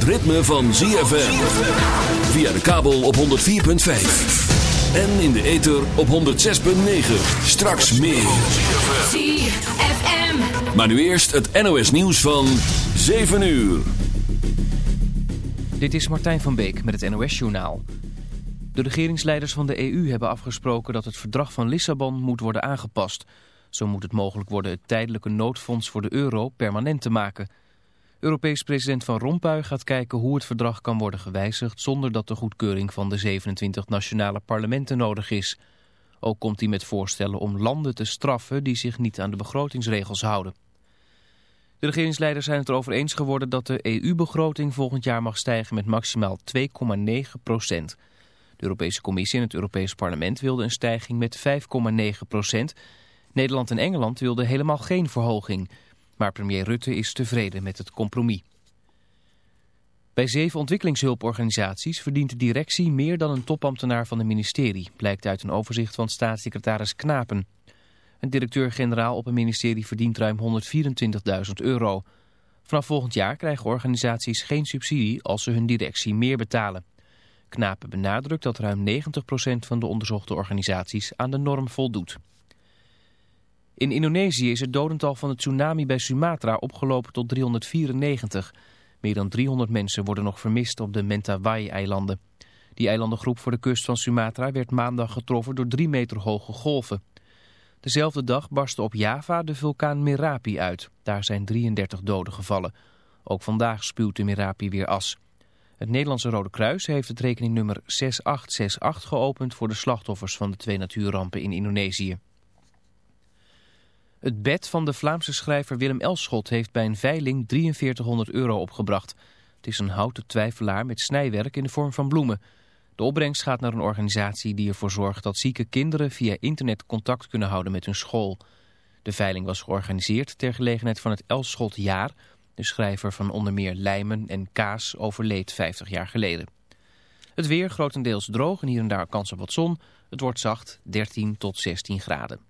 het ritme van ZFM. Via de kabel op 104.5. En in de ether op 106.9. Straks meer. ZFM. Maar nu eerst het NOS nieuws van 7 uur. Dit is Martijn van Beek met het NOS-journaal. De regeringsleiders van de EU hebben afgesproken dat het verdrag van Lissabon moet worden aangepast. Zo moet het mogelijk worden het tijdelijke noodfonds voor de euro permanent te maken. Europees president Van Rompuy gaat kijken hoe het verdrag kan worden gewijzigd... zonder dat de goedkeuring van de 27 nationale parlementen nodig is. Ook komt hij met voorstellen om landen te straffen die zich niet aan de begrotingsregels houden. De regeringsleiders zijn het erover eens geworden dat de EU-begroting volgend jaar mag stijgen met maximaal 2,9 procent. De Europese Commissie en het Europees Parlement wilden een stijging met 5,9 procent. Nederland en Engeland wilden helemaal geen verhoging. Maar premier Rutte is tevreden met het compromis. Bij zeven ontwikkelingshulporganisaties verdient de directie meer dan een topambtenaar van het ministerie, blijkt uit een overzicht van staatssecretaris Knapen. Een directeur-generaal op een ministerie verdient ruim 124.000 euro. Vanaf volgend jaar krijgen organisaties geen subsidie als ze hun directie meer betalen. Knapen benadrukt dat ruim 90% van de onderzochte organisaties aan de norm voldoet. In Indonesië is het dodental van het tsunami bij Sumatra opgelopen tot 394. Meer dan 300 mensen worden nog vermist op de Mentawai-eilanden. Die eilandengroep voor de kust van Sumatra werd maandag getroffen door 3 meter hoge golven. Dezelfde dag barstte op Java de vulkaan Merapi uit. Daar zijn 33 doden gevallen. Ook vandaag spuwt de Merapi weer as. Het Nederlandse Rode Kruis heeft het rekeningnummer 6868 geopend voor de slachtoffers van de twee natuurrampen in Indonesië. Het bed van de Vlaamse schrijver Willem Elschot heeft bij een veiling 4300 euro opgebracht. Het is een houten twijfelaar met snijwerk in de vorm van bloemen. De opbrengst gaat naar een organisatie die ervoor zorgt dat zieke kinderen via internet contact kunnen houden met hun school. De veiling was georganiseerd ter gelegenheid van het Elschot Jaar. De schrijver van onder meer Lijmen en Kaas overleed 50 jaar geleden. Het weer grotendeels droog en hier en daar kans op wat zon. Het wordt zacht 13 tot 16 graden.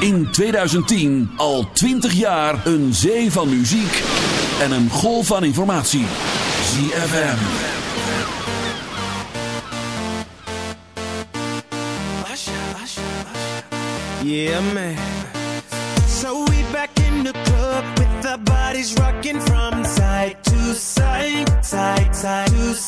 in 2010 al 20 jaar een zee van muziek en een golf van informatie. ZFM. Yeah, man. So we back in the club with the bodies rocking from side to side, side, side to side.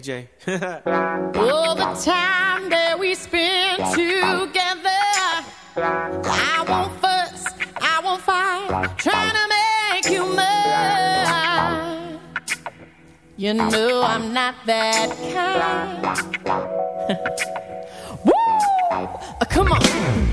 DJ. All the time that we spend together, I won't fuss, I won't fight, trying to make you mine. You know I'm not that kind. Woo! Uh, come on.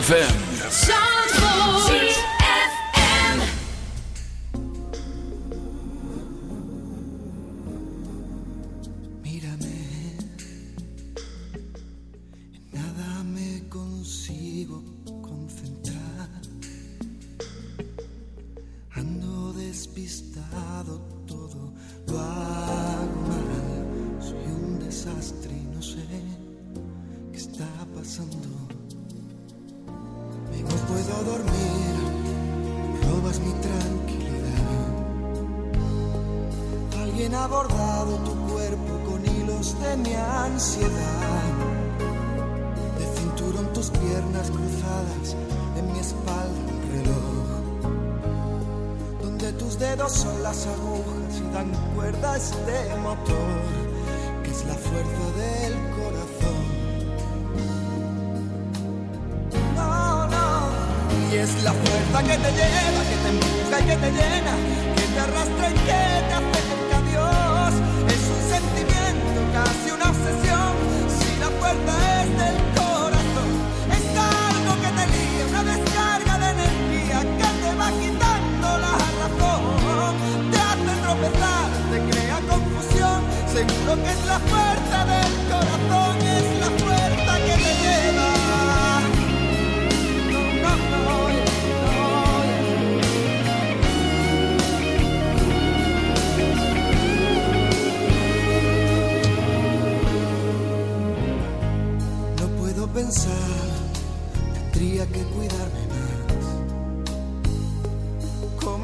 ZFM.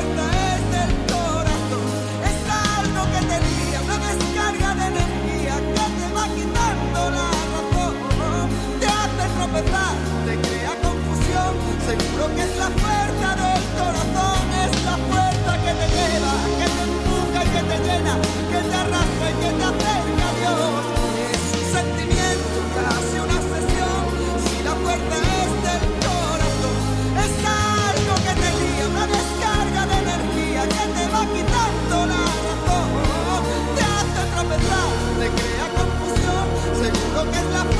Es la fuerza del corazón, es algo que te da una descarga de energía, que te va quitando la razón, te hace tropezar, te crea confusión. Seguro que es la fuerza del corazón, es la fuerza que te lleva, que te empuja y que te llena, que te arrasa y que te hace. verdad te crea confusión, seguro que es la paz.